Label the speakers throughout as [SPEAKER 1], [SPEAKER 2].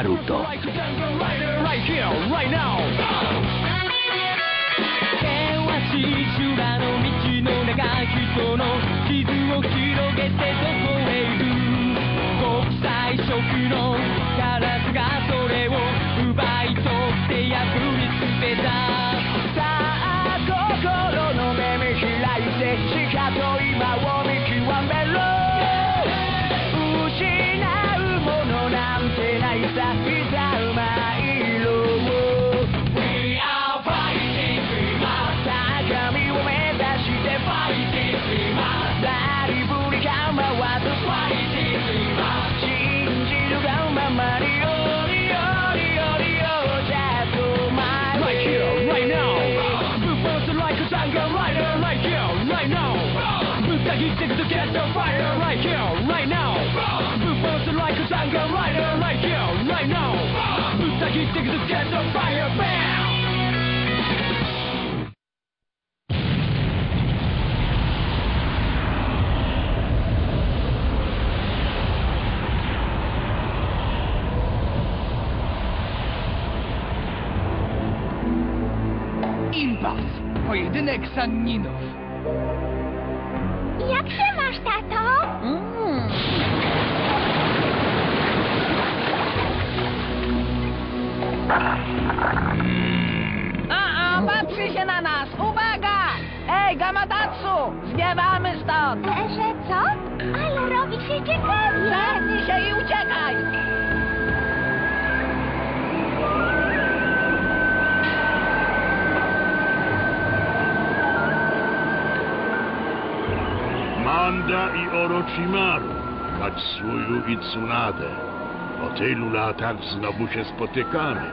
[SPEAKER 1] ナルト
[SPEAKER 2] 険しい修羅の道の中人の地図を広げてどこへ行く国際色の
[SPEAKER 3] Impas! Pojedynek Sanninów.
[SPEAKER 4] Jak się masz, tato?
[SPEAKER 5] Hmm? Ej, Gamatatsu! Zwiewamy stąd!
[SPEAKER 4] E, że co? Ale robi się ciekawie.
[SPEAKER 5] Zamknij się i uciekaj!
[SPEAKER 6] Manda i Orochimaru, Katsuyu i Tsunade. Po tylu latach znowu się spotykamy,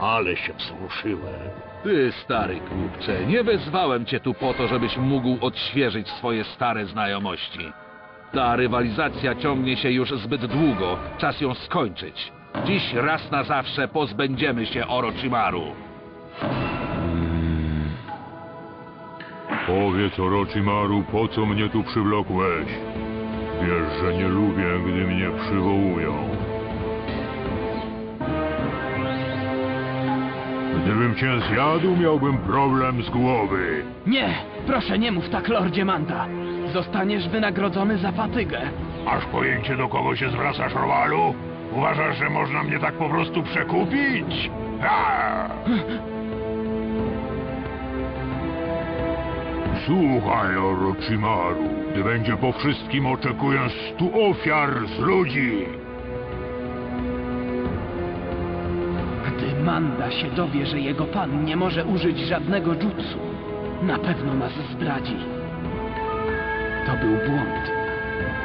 [SPEAKER 6] ale się wzruszyłem.
[SPEAKER 7] Ty, stary głupcze, nie wezwałem cię tu po to, żebyś mógł odświeżyć swoje stare znajomości. Ta rywalizacja ciągnie się już zbyt długo, czas ją skończyć. Dziś raz na zawsze pozbędziemy się Orochimaru.
[SPEAKER 8] Powiedz Orochimaru, po co mnie tu przywlokłeś? Wiesz, że nie lubię, gdy mnie przywołują. Gdybym cię zjadł, miałbym problem z głowy.
[SPEAKER 3] Nie, proszę nie mów tak, Lordzie Manda. Zostaniesz wynagrodzony za fatygę.
[SPEAKER 6] Masz pojęcie, do kogo się zwracasz, Rowalu? Uważasz, że można mnie tak po prostu przekupić? Ha!
[SPEAKER 8] Słuchaj, Orochimaru, gdy będzie po wszystkim, oczekuję stu ofiar z ludzi.
[SPEAKER 3] Manda się dowie, że jego pan nie może użyć żadnego jutsu, na pewno nas zdradzi. To był błąd.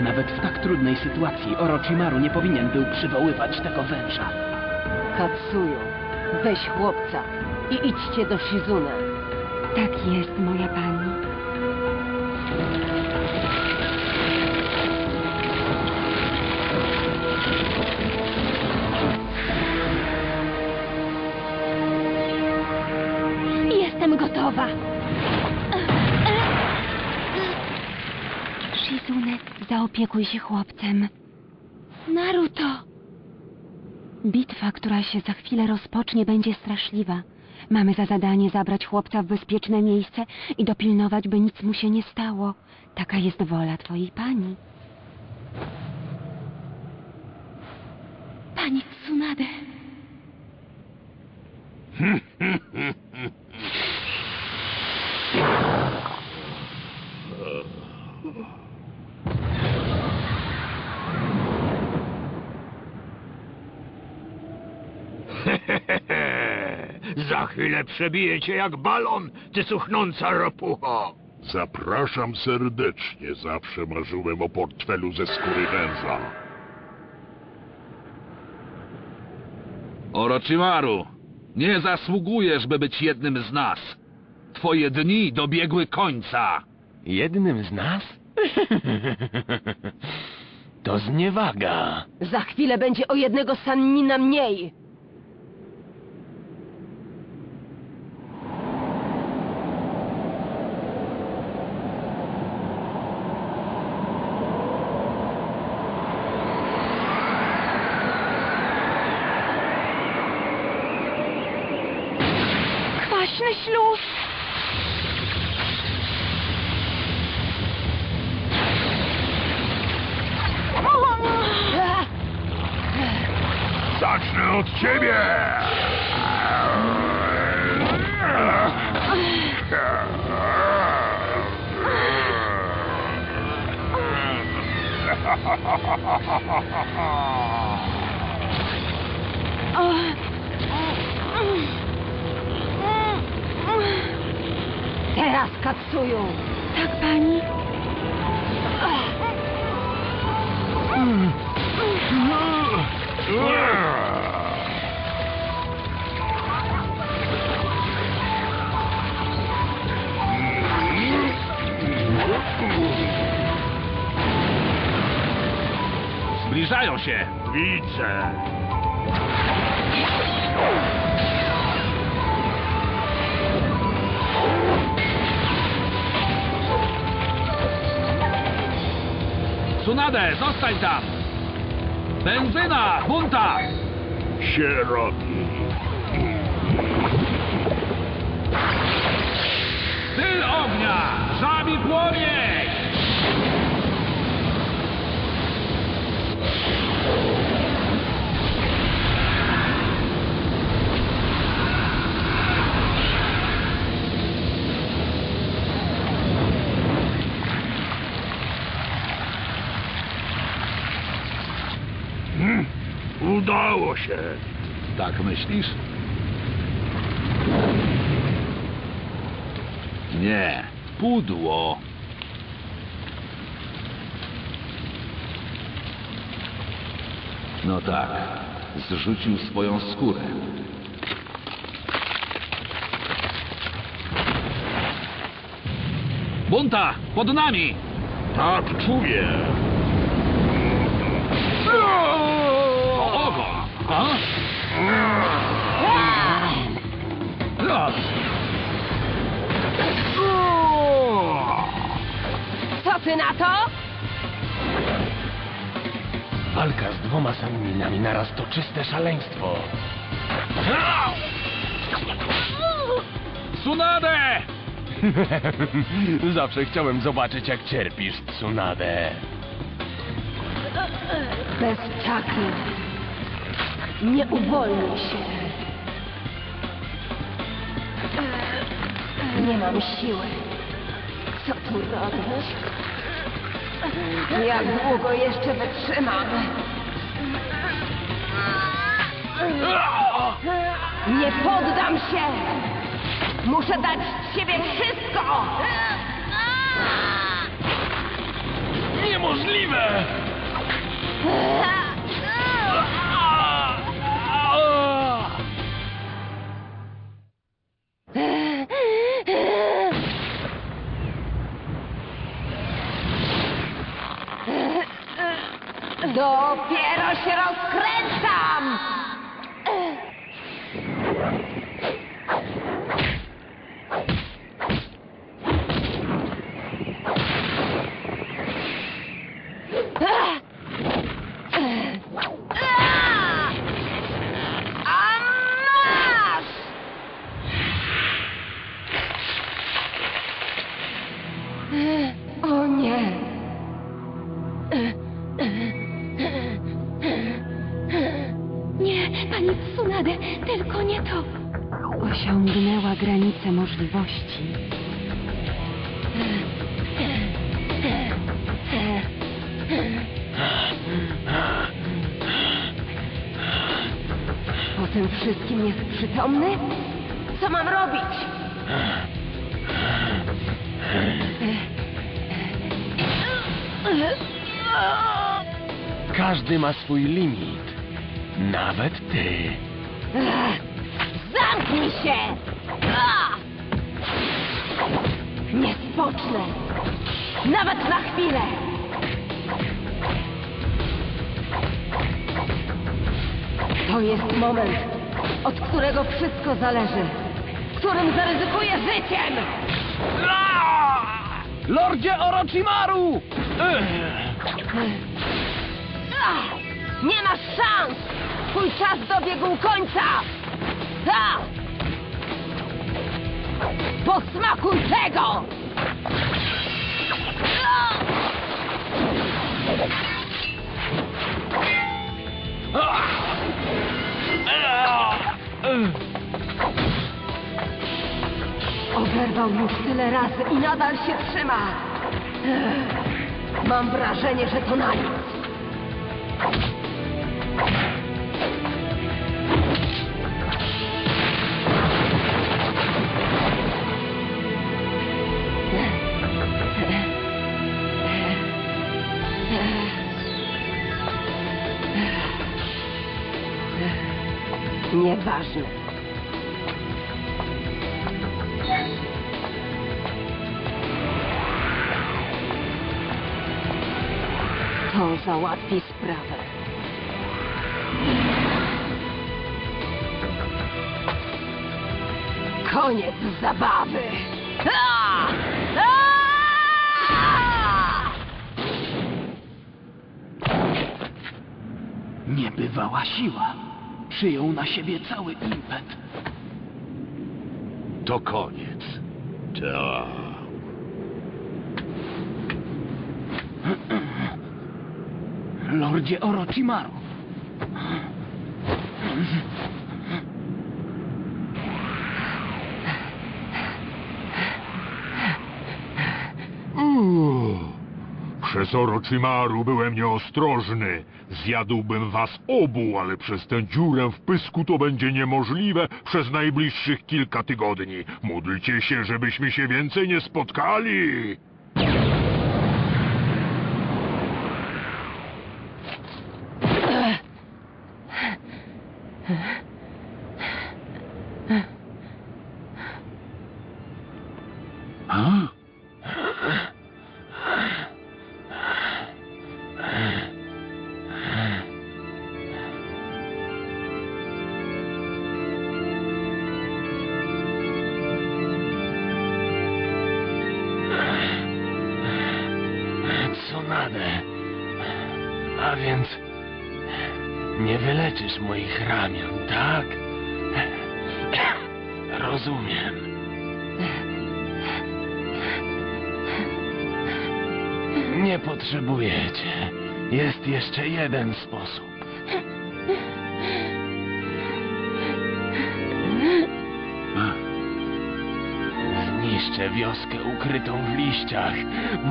[SPEAKER 3] Nawet w tak trudnej sytuacji Orochimaru nie powinien był przywoływać tego węża.
[SPEAKER 9] Katsuyo, weź chłopca i idźcie do Shizune.
[SPEAKER 4] Tak jest, moja pani. Gotowa. Shizune, zaopiekuj się chłopcem. Naruto! Bitwa, która się za chwilę rozpocznie, będzie straszliwa. Mamy za zadanie zabrać chłopca w bezpieczne miejsce i dopilnować, by nic mu się nie stało. Taka jest wola twojej pani. Pani Tsunade.
[SPEAKER 6] Za chwilę przebiję cię jak balon, ty cuchnąca ropucho. Zapraszam serdecznie, zawsze marzyłem o portfelu ze skóry węża.
[SPEAKER 7] Orochimaru, nie zasługujesz, by być jednym z nas. Twoje dni dobiegły końca.
[SPEAKER 1] Jednym z nas? to zniewaga.
[SPEAKER 9] Za chwilę będzie o jednego Sannina mniej. Kwaśny śluz!
[SPEAKER 10] Cześlu!
[SPEAKER 6] Zacznę od ciebie!
[SPEAKER 4] Teraz, Katsuyu!
[SPEAKER 10] Tak, pani?
[SPEAKER 7] Zbliżają się.
[SPEAKER 6] Widzę.
[SPEAKER 7] Tsunade, zostań tam! Benzyna! Bunta!
[SPEAKER 6] Się robi.
[SPEAKER 7] Styl ognia! Żabi płomień!
[SPEAKER 6] Hmm, Udało się.
[SPEAKER 7] Tak myślisz? Nie, pudło. No tak, zrzucił swoją skórę. Bunta, pod nami!
[SPEAKER 6] Tak czuję.
[SPEAKER 7] Ogo! A? A!
[SPEAKER 4] Co ty na to?
[SPEAKER 3] Walka z dwoma sanminami naraz to czyste szaleństwo.
[SPEAKER 7] Tsunade!
[SPEAKER 3] Zawsze chciałem zobaczyć, jak cierpisz, Tsunade.
[SPEAKER 4] Bez czaki. Nie uwolnij się. Nie mam siły. Co tu robić? Jak długo jeszcze wytrzymam? Nie poddam się! Muszę dać z siebie wszystko!
[SPEAKER 3] Niemożliwe!
[SPEAKER 4] Nie!
[SPEAKER 10] Pani Tsunade, tylko nie to. Osiągnęła granicę możliwości.
[SPEAKER 4] Po tym wszystkim jest przytomny? Co mam robić?
[SPEAKER 3] Każdy ma swój limit. Nawet ty.
[SPEAKER 4] Zamknij się! Nie spocznę! Nawet na chwilę! To jest moment, od którego wszystko zależy. W którym zaryzykuję życiem!
[SPEAKER 11] Lordzie Orochimaru!
[SPEAKER 4] Ah! Nie masz szans! Twój czas dobiegł końca! Ah! Posmakuj tego! Oberwał już tyle razy i nadal się trzyma. Mam wrażenie, że to na nic. Nieważne. To załatwi sprawę. Koniec zabawy! A! A!
[SPEAKER 11] Niebywała siła. Przyjął na siebie cały impet.
[SPEAKER 7] To koniec.
[SPEAKER 6] Tak.
[SPEAKER 11] Lordzie Orochimaru.
[SPEAKER 8] Przez Orochimaru byłem nieostrożny. Zjadłbym was obu, ale przez tę dziurę w pysku to będzie niemożliwe przez najbliższych kilka tygodni. Módlcie się, żebyśmy się więcej nie spotkali.
[SPEAKER 3] Więc nie wyleczysz moich ramion, tak? Rozumiem. Nie potrzebujecie. Jest jeszcze jeden sposób. Zniszczę wioskę ukrytą w liściach.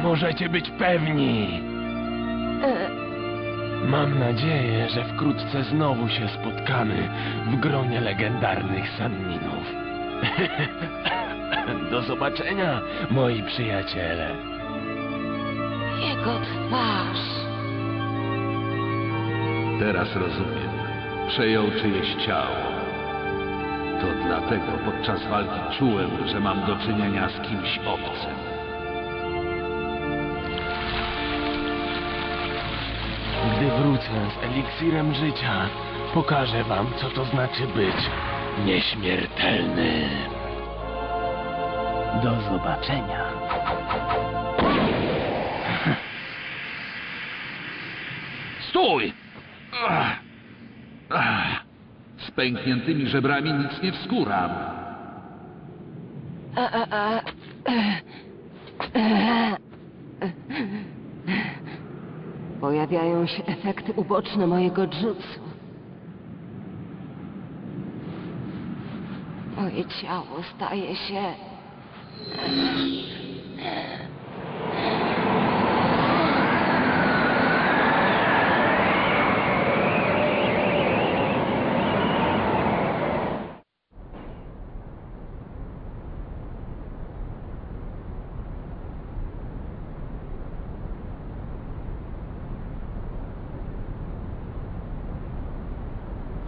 [SPEAKER 3] Możecie być pewni. Mam nadzieję, że wkrótce znowu się spotkamy w gronie legendarnych Sanninów. Do zobaczenia, moi przyjaciele.
[SPEAKER 4] Jego twarz.
[SPEAKER 7] Teraz rozumiem. Przejął czyjeś ciało. To dlatego podczas walki czułem, że mam do czynienia z kimś obcym.
[SPEAKER 3] Wrócę z eliksirem życia, pokażę wam, co to znaczy być nieśmiertelnym.
[SPEAKER 11] Do zobaczenia.
[SPEAKER 7] Stój! Ach. Ach. Z pękniętymi żebrami nic nie wskóram.
[SPEAKER 4] Pojawiają się efekty uboczne mojego jutsu. Moje ciało staje się...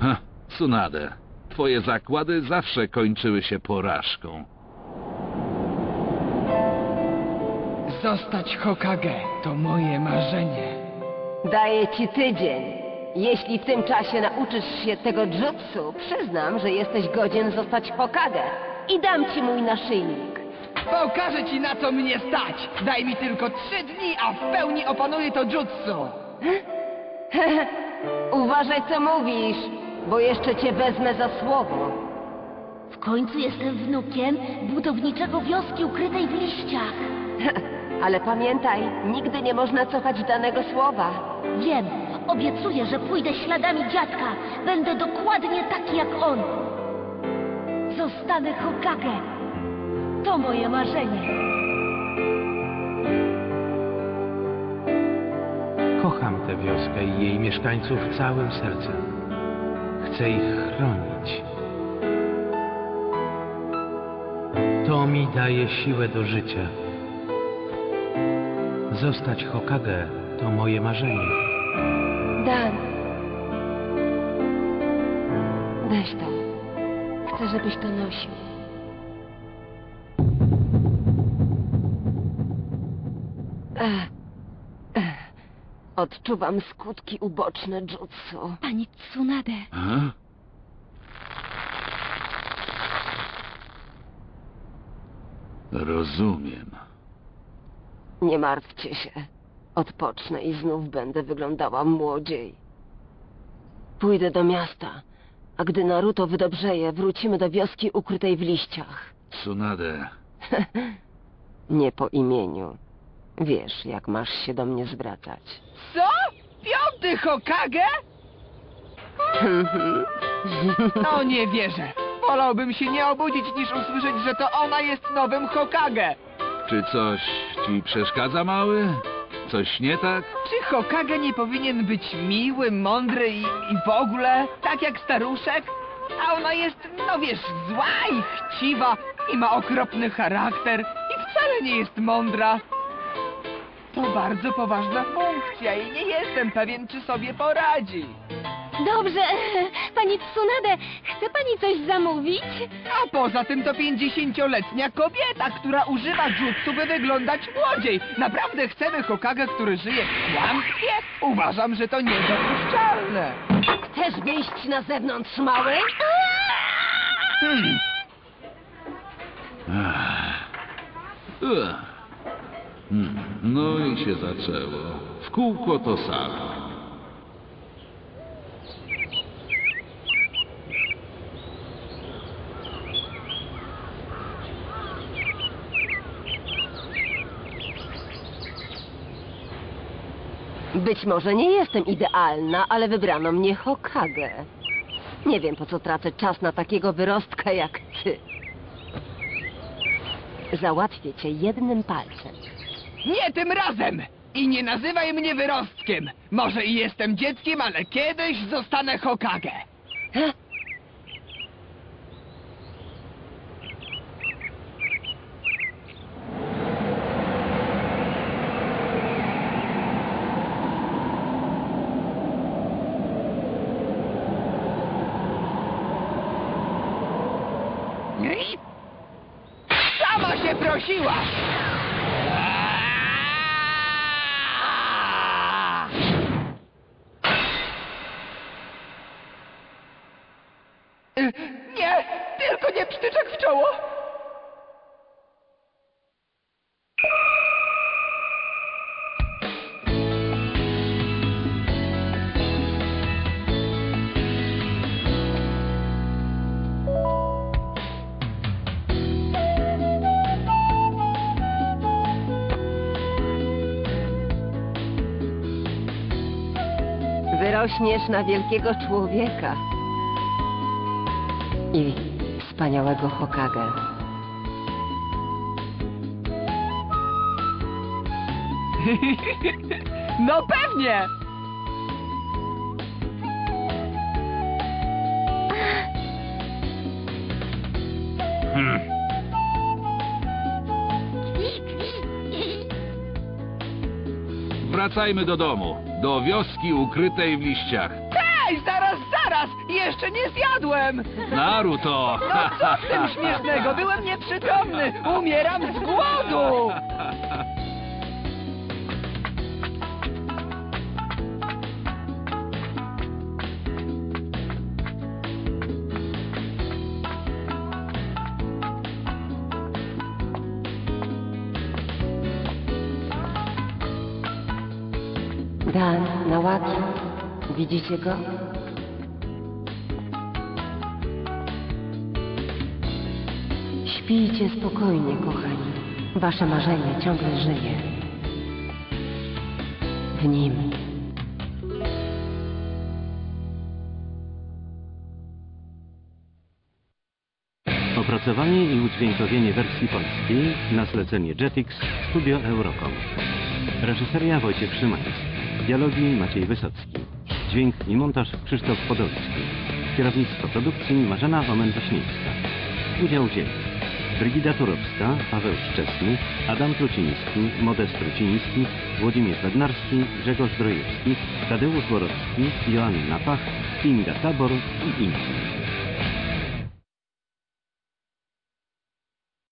[SPEAKER 7] Ha, Tsunade, twoje zakłady zawsze kończyły się porażką.
[SPEAKER 12] Zostać Hokage to moje marzenie.
[SPEAKER 4] Daję ci tydzień. Jeśli w tym czasie nauczysz się tego jutsu, przyznam, że jesteś godzien zostać Hokage. I dam ci mój naszyjnik.
[SPEAKER 12] Pokażę ci na co mnie stać. Daj mi tylko trzy dni, a w pełni opanuję to jutsu.
[SPEAKER 4] Uważaj, co mówisz, bo jeszcze cię wezmę za słowo.
[SPEAKER 13] W końcu jestem wnukiem budowniczego wioski ukrytej w liściach.
[SPEAKER 4] Ale pamiętaj, nigdy nie można cofać danego słowa.
[SPEAKER 13] Wiem, obiecuję, że pójdę śladami dziadka. Będę dokładnie taki jak on. Zostanę Hokage. To moje marzenie.
[SPEAKER 11] Kocham tę wioskę i jej mieszkańców całym sercem. Ich chronić. To mi daje siłę do życia. Zostać Hokage to moje marzenie.
[SPEAKER 4] Dan. Weź to. Chcę, żebyś to nosił. Odczuwam skutki uboczne jutsu.
[SPEAKER 10] Pani Tsunade,
[SPEAKER 7] A? Rozumiem.
[SPEAKER 4] Nie martwcie się. Odpocznę i znów będę wyglądała młodziej. Pójdę do miasta, a gdy Naruto wydobrzeje, wrócimy do wioski ukrytej w liściach.
[SPEAKER 7] Tsunade,
[SPEAKER 4] Nie po imieniu. Wiesz, jak masz się do mnie zwracać.
[SPEAKER 12] Co? Piąty Hokage? No nie wierzę. Wolałbym się nie obudzić, niż usłyszeć, że to ona jest nowym Hokage.
[SPEAKER 7] czy coś ci przeszkadza, mały? Coś nie tak?
[SPEAKER 12] Czy Hokage nie powinien być miły, mądry i, i w ogóle, tak jak staruszek? A ona jest, no wiesz, zła i chciwa i ma okropny charakter i wcale nie jest mądra. To bardzo poważna funkcja i nie jestem pewien, czy sobie poradzi.
[SPEAKER 10] Dobrze, pani Tsunade, chce pani coś zamówić?
[SPEAKER 12] A poza tym to pięćdziesięcioletnia kobieta, która używa jutsu, by wyglądać młodziej. Naprawdę chcemy Hokage, który żyje w kłamstwie? Uważam, że to niedopuszczalne.
[SPEAKER 4] Chcesz wyjść na zewnątrz, mały?
[SPEAKER 12] Hmm.
[SPEAKER 7] Ech. Hmm, No i się zaczęło. W kółko to samo.
[SPEAKER 4] Być może nie jestem idealna, ale wybrano mnie Hokage. Nie wiem, po co tracę czas na takiego wyrostka jak ty. Załatwię cię jednym palcem.
[SPEAKER 12] Nie tym razem! I nie nazywaj mnie wyrostkiem. Może i jestem dzieckiem, ale kiedyś zostanę Hokage. Sama się prosiła! Nie, tylko nie psztyczek w czoło!
[SPEAKER 4] Wyrośniesz na wielkiego człowieka. I wspaniałego Hokage.
[SPEAKER 12] No pewnie!
[SPEAKER 7] Wracajmy do domu. Do wioski ukrytej w liściach.
[SPEAKER 12] Jeszcze nie zjadłem!
[SPEAKER 7] Naruto!
[SPEAKER 12] No co w tym śmiesznego? Byłem nieprzytomny! Umieram z głodu!
[SPEAKER 4] Dan, Nawaki. Widzicie go? Śpijcie spokojnie, kochani. Wasze marzenie ciągle żyje. W nim.
[SPEAKER 14] Opracowanie i udźwiękowienie wersji polskiej na zlecenie Jetix Studio Eurocom. Reżyseria Wojciech Szymański. Dialogi Maciej Wysocki. Dźwięk i montaż Krzysztof Podolski. Kierownictwo produkcji Marzena Omen-Waśniewska. Udział wzięli Brygida Turowska, Paweł Szczesny, Adam Truciński, Modest Truciński, Włodzimierz Bednarski, Grzegorz Drojewski, Tadeusz Borowski, Joanna Pach, Kinga Tabor i inni.